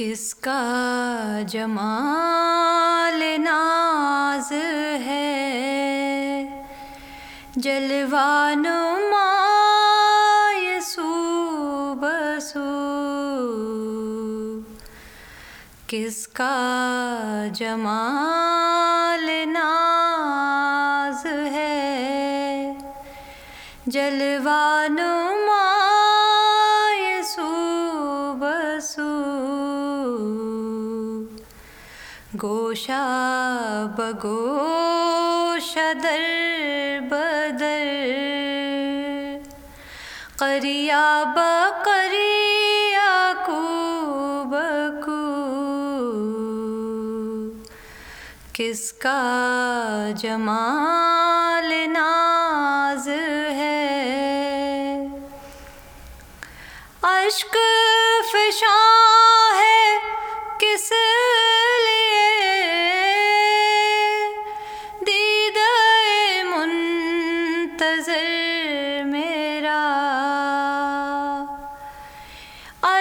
کس کا جمال ناز ہے؟ جلوان سو۔ بسو کس کا جمال ناز ہے؟ جلوان گوشا بگوش در بدر کریا بکریا کو بکو کس کا جمال ناز ہے اشک فشاں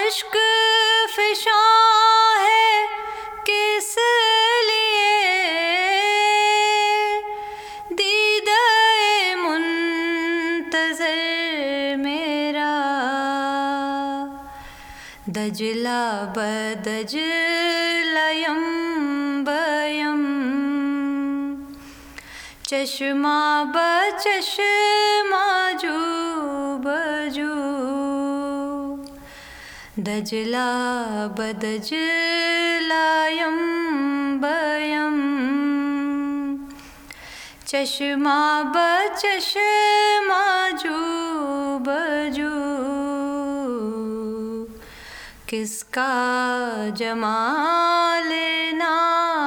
اشک فشاں ہے، کس لیے؟ دید منتظر میرا۔ دجلا بدج لیم بیم۔ چشمہ بچشمہ جو بجو۔ دجلا بدجلایم بیم چشمہ بچشمہ جو بجو کس کا جمال ناز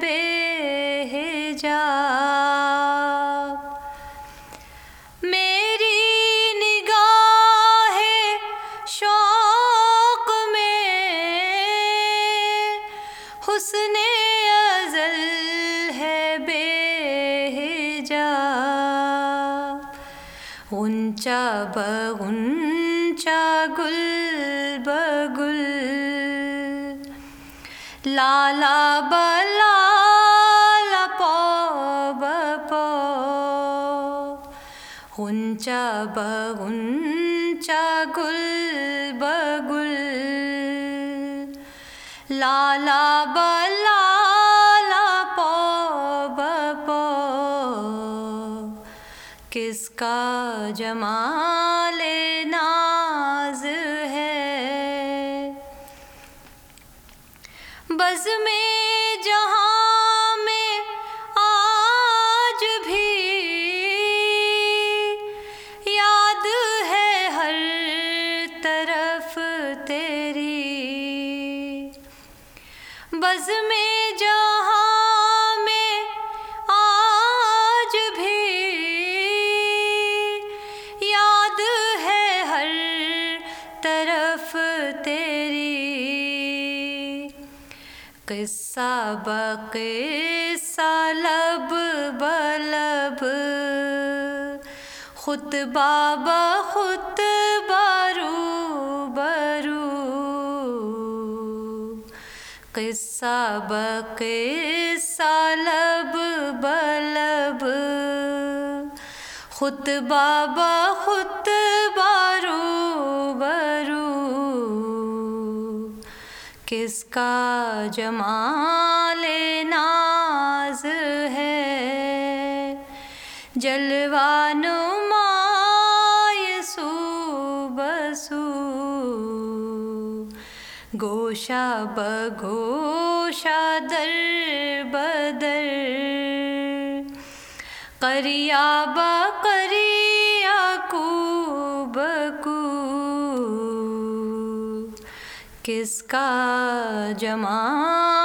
بے حجاب۔ میری نگاہ شوق میں حسن ازل ہے بے حجاب۔ غنچہ گل بگل۔ لالا بلالا غنچہ بغنچہ گل بگل۔ لالا بلالا پو کس کا جمال ناز ہے؟ بز میں میں، جہاں میں آج بھی یاد ہے ہر طرف تیری۔ قصہ بقصہ، لب بلب، خطبہ بخطبہ قصہ بقصہ لب بلب۔ خطبہ بخطبہ رو برو کس کا جمال ناز ہے؟ جلوان گوشا بگوشا در بدر کریا بکریا کو بکو کس کا جمال